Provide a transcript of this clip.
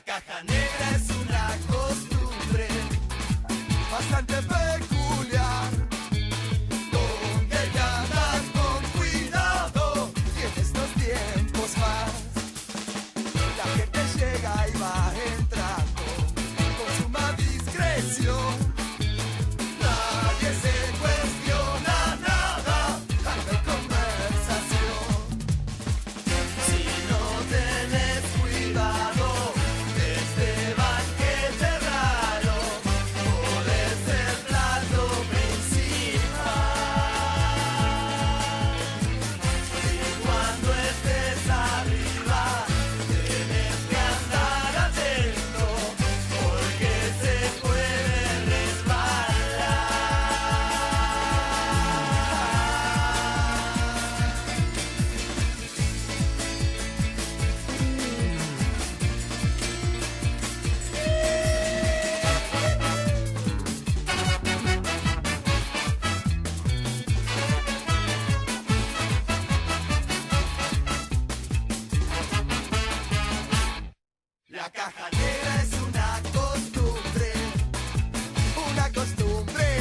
caja negra es una costumbre bastante caja negra es una costumbre, una costumbre.